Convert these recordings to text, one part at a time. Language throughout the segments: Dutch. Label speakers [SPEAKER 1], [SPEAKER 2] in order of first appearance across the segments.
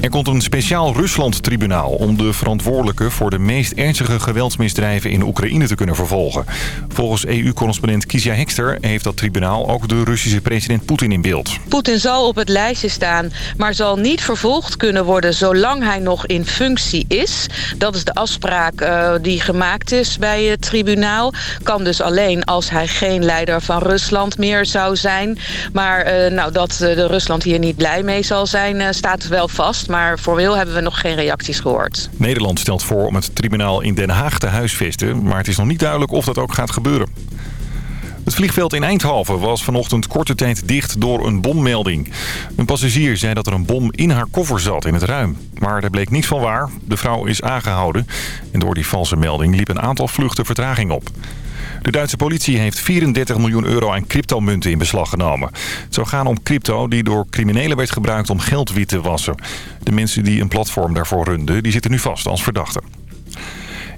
[SPEAKER 1] Er komt een speciaal Rusland-tribunaal om de verantwoordelijke voor de meest ernstige geweldsmisdrijven in Oekraïne te kunnen vervolgen. Volgens EU-correspondent Kizia Hekster heeft dat tribunaal ook de Russische president Poetin in beeld.
[SPEAKER 2] Poetin zal op het lijstje staan, maar zal niet vervolgd kunnen worden zolang hij nog in functie is. Dat is de afspraak uh, die gemaakt is bij het tribunaal. Kan dus alleen als hij geen leider van Rusland meer zou zijn. Maar uh, nou, dat uh, de Rusland hier niet blij mee zal zijn, staat wel vast maar formeel hebben we nog geen reacties gehoord.
[SPEAKER 1] Nederland stelt voor om het tribunaal in Den Haag te huisvesten... maar het is nog niet duidelijk of dat ook gaat gebeuren. Het vliegveld in Eindhoven was vanochtend korte tijd dicht door een bommelding. Een passagier zei dat er een bom in haar koffer zat in het ruim. Maar daar bleek niets van waar. De vrouw is aangehouden. En door die valse melding liep een aantal vluchten vertraging op. De Duitse politie heeft 34 miljoen euro aan cryptomunten in beslag genomen. Het zou gaan om crypto die door criminelen werd gebruikt om geld wit te wassen. De mensen die een platform daarvoor runden, die zitten nu vast als verdachten.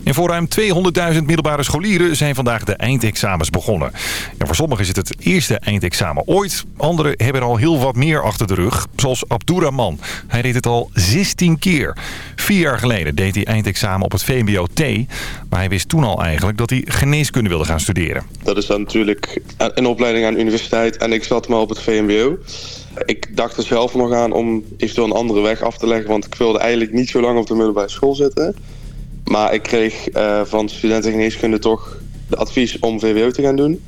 [SPEAKER 1] En voor ruim 200.000 middelbare scholieren zijn vandaag de eindexamens begonnen. En voor sommigen is het het eerste eindexamen ooit. Anderen hebben er al heel wat meer achter de rug. Zoals Abdurrahman. Hij deed het al 16 keer. Vier jaar geleden deed hij eindexamen op het VMBO-T. Maar hij wist toen al eigenlijk dat hij geneeskunde wilde gaan studeren.
[SPEAKER 3] Dat is dan natuurlijk een opleiding aan de universiteit. En ik zat maar op het VMBO. Ik dacht er zelf nog aan om eventueel een andere weg af te leggen. Want ik wilde eigenlijk niet zo lang op de middelbare school zitten. Maar ik kreeg uh, van studentengeneeskunde toch de advies om VWO te gaan doen.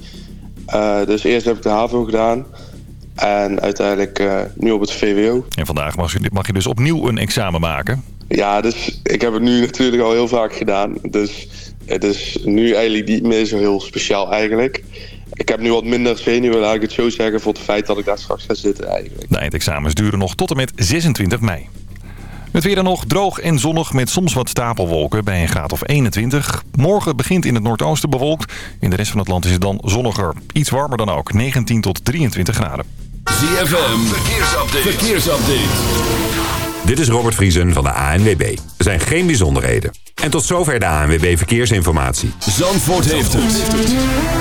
[SPEAKER 3] Uh, dus eerst heb ik de HAVO gedaan. En uiteindelijk uh, nu op het VWO.
[SPEAKER 1] En vandaag mag je, mag je dus opnieuw een examen maken?
[SPEAKER 3] Ja, dus ik heb het nu natuurlijk al heel vaak gedaan. Dus het is nu eigenlijk niet meer zo heel speciaal eigenlijk. Ik heb nu wat minder zenuwen, laat ik het zo zeggen, voor het feit dat ik daar straks ga zitten eigenlijk.
[SPEAKER 1] De eindexamens duren nog tot en met 26 mei. Het weer dan nog droog en zonnig met soms wat stapelwolken bij een graad of 21. Morgen begint in het noordoosten bewolkt. In de rest van het land is het dan zonniger. Iets warmer dan ook, 19 tot 23 graden.
[SPEAKER 4] ZFM, verkeersupdate. verkeersupdate.
[SPEAKER 5] Dit is Robert Vriesen van de ANWB. Er zijn geen bijzonderheden. En tot zover de ANWB Verkeersinformatie.
[SPEAKER 4] Zandvoort heeft het.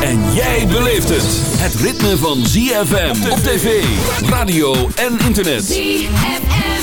[SPEAKER 4] En jij beleeft het. Het ritme van ZFM op tv, radio en internet. ZFM.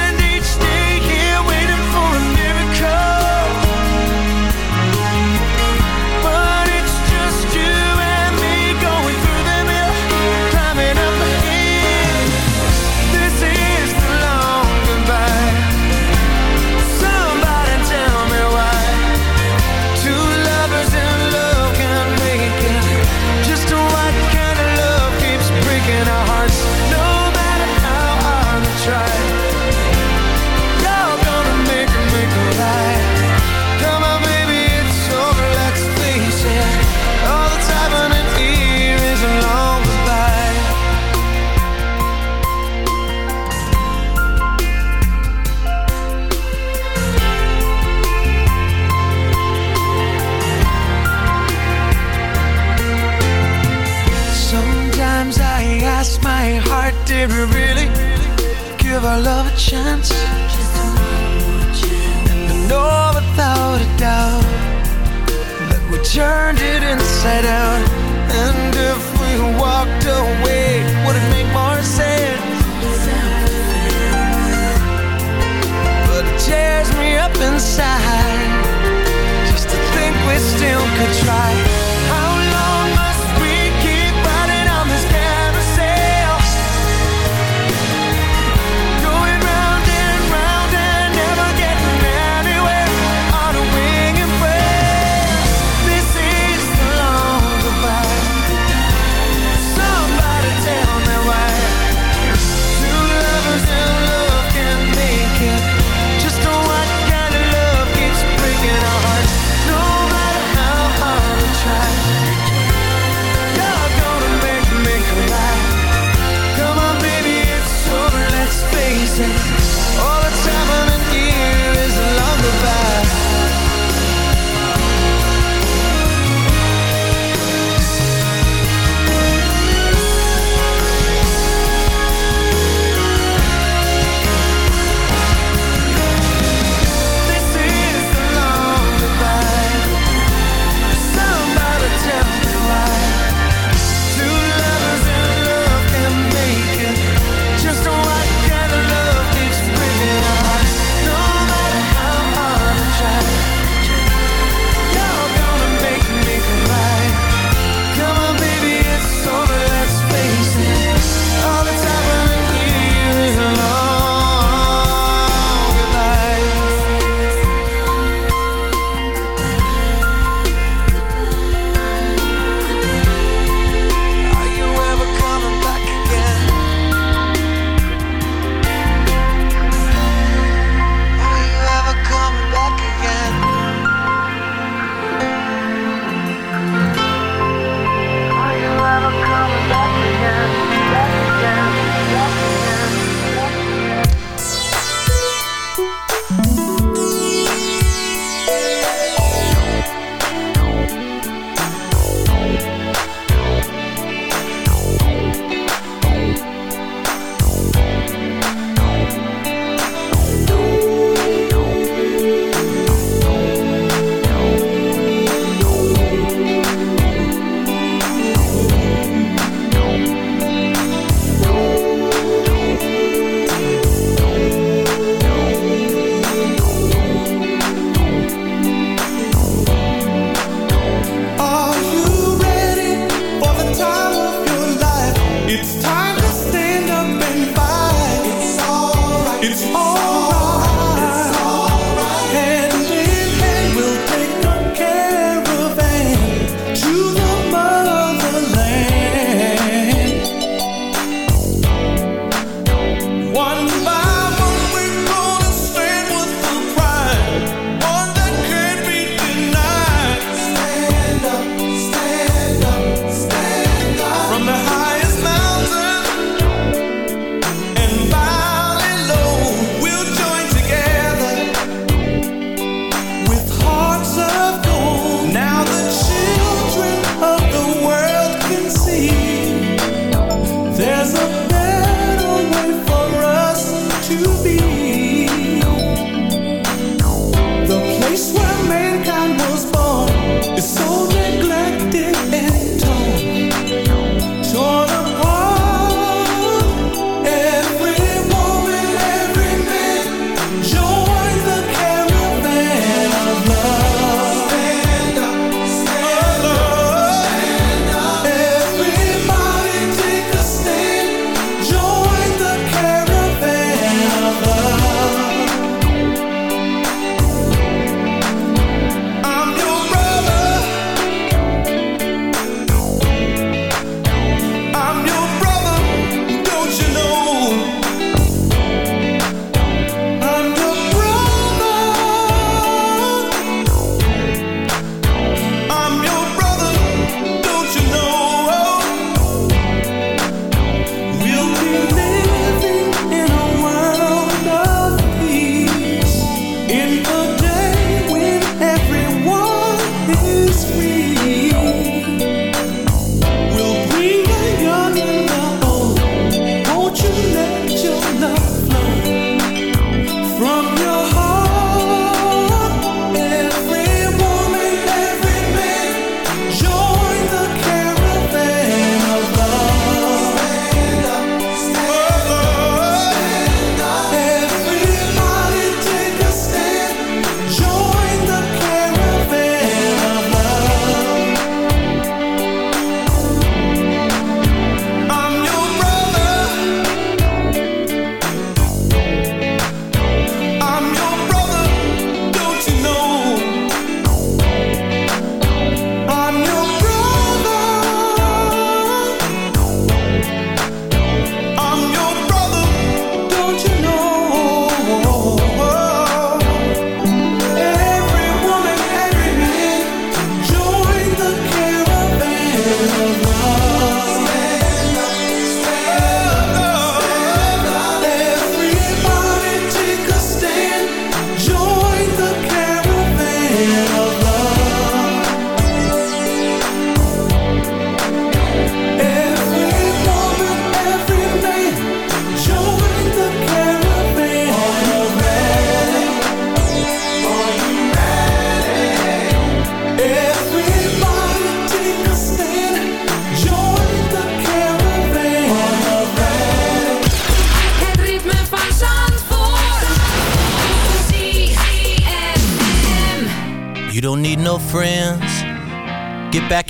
[SPEAKER 6] settle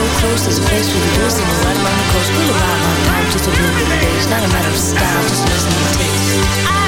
[SPEAKER 7] so close, there's a place where the blues and the right along the coast. We'll arrive on time, just a little bit blue days. Not a matter of style, just listen to taste.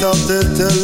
[SPEAKER 8] Dat het te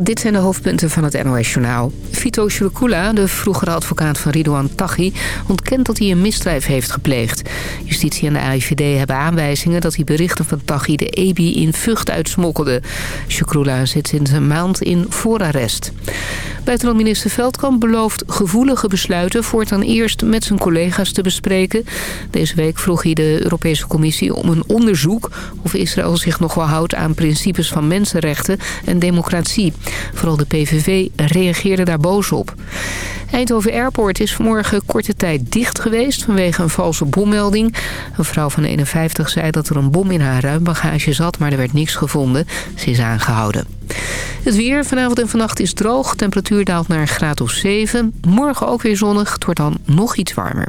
[SPEAKER 8] Dit
[SPEAKER 7] zijn de hoofdpunten van het NOS-journaal. Vito Shurkula, de vroegere advocaat van Ridouan Taghi... ontkent dat hij een misdrijf heeft gepleegd. Justitie en de AIVD hebben aanwijzingen dat hij berichten van Taghi... de EBI in Vught uitsmokkelde. Shurkula zit sinds een maand in voorarrest. Buitenlandminister Veldkamp belooft gevoelige besluiten... voortaan eerst met zijn collega's te bespreken. Deze week vroeg hij de Europese Commissie om een onderzoek... of Israël zich nog wel houdt aan principes van mensenrechten en democratie. Vooral de PVV reageerde daar boos op. Eindhoven Airport is vanmorgen korte tijd dicht geweest vanwege een valse bommelding. Een vrouw van 51 zei dat er een bom in haar ruimbagage zat, maar er werd niks gevonden. Ze is aangehouden. Het weer vanavond en vannacht is droog. Temperatuur daalt naar een graad of 7. Morgen ook weer zonnig. Het wordt dan nog iets warmer.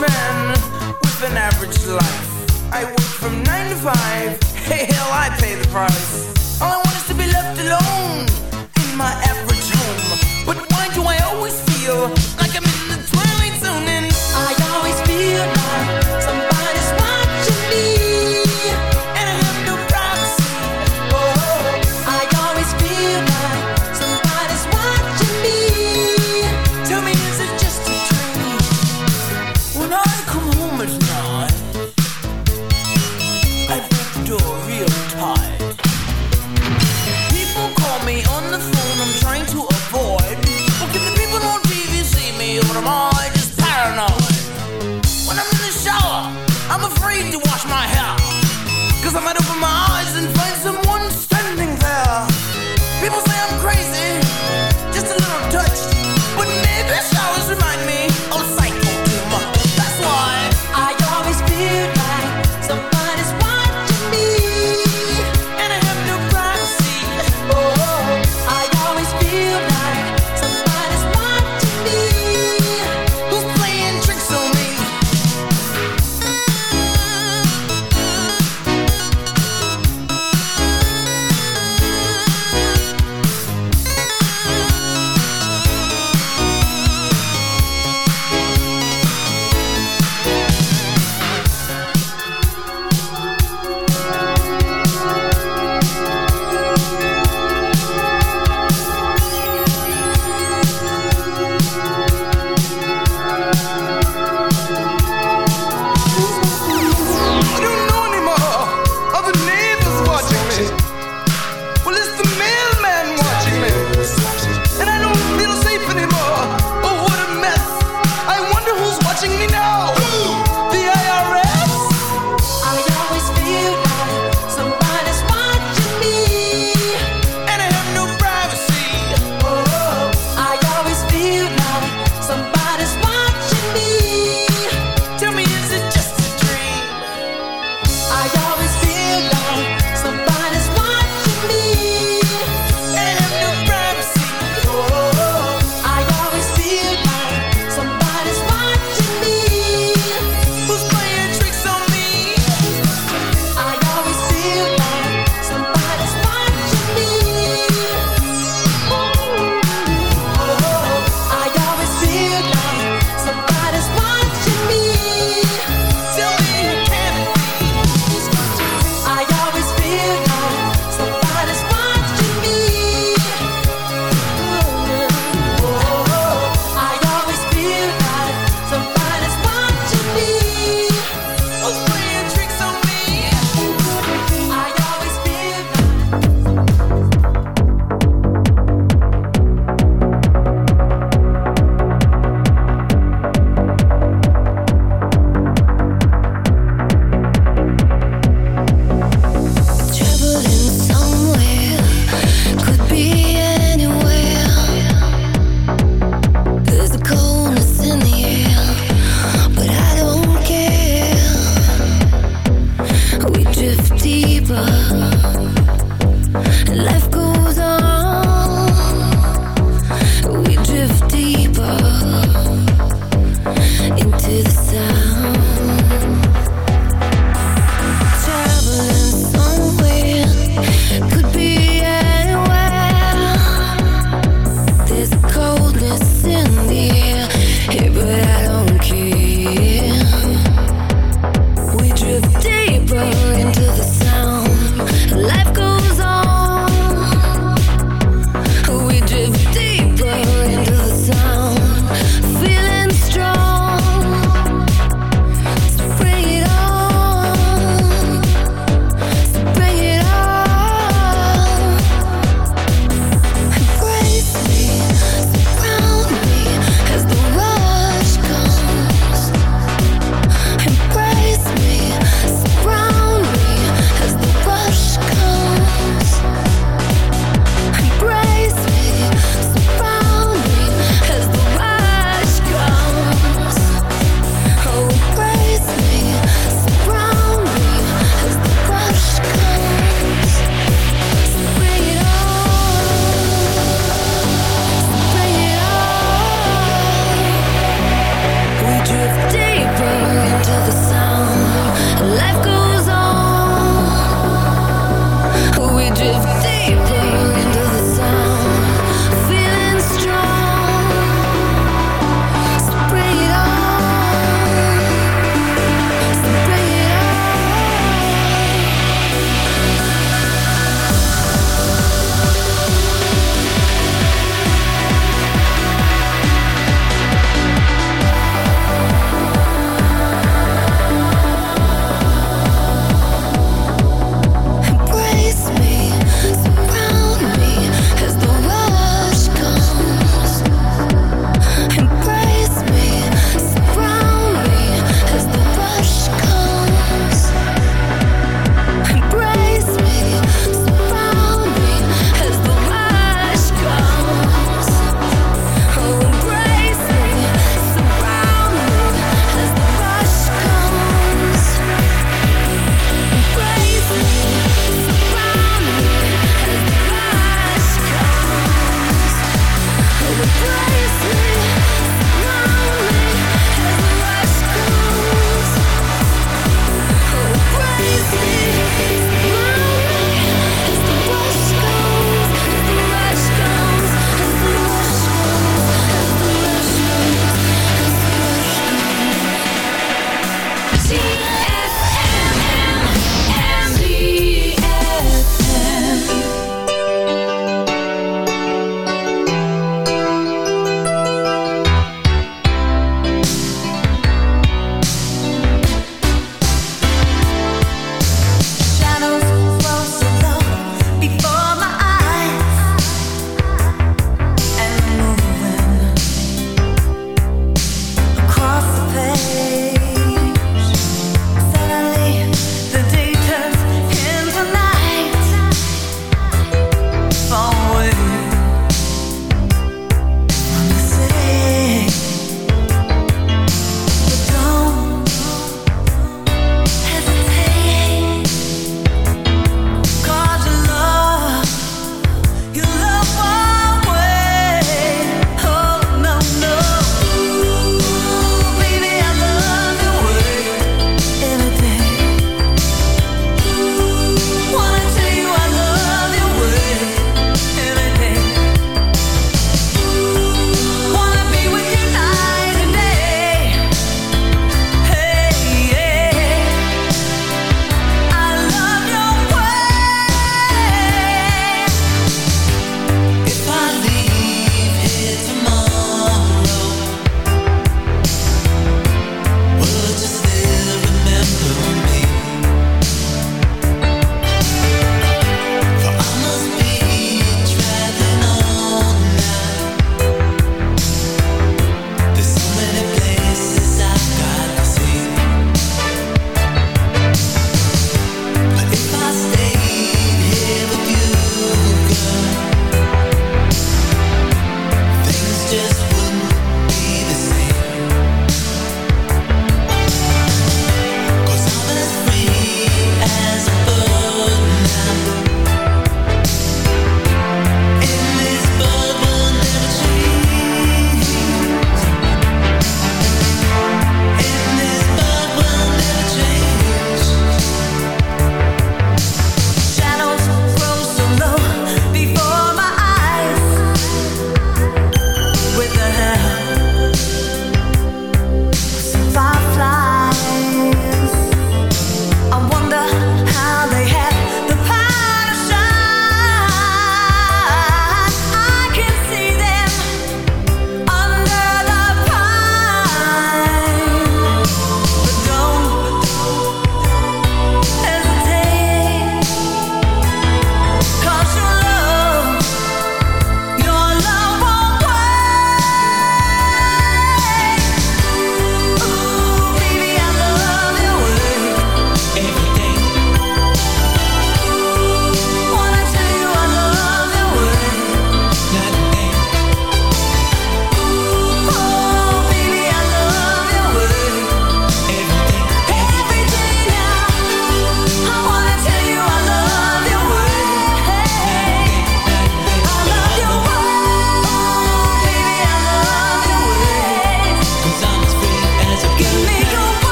[SPEAKER 9] man with an average life. I work from nine to five. Hey, hell, I pay the price.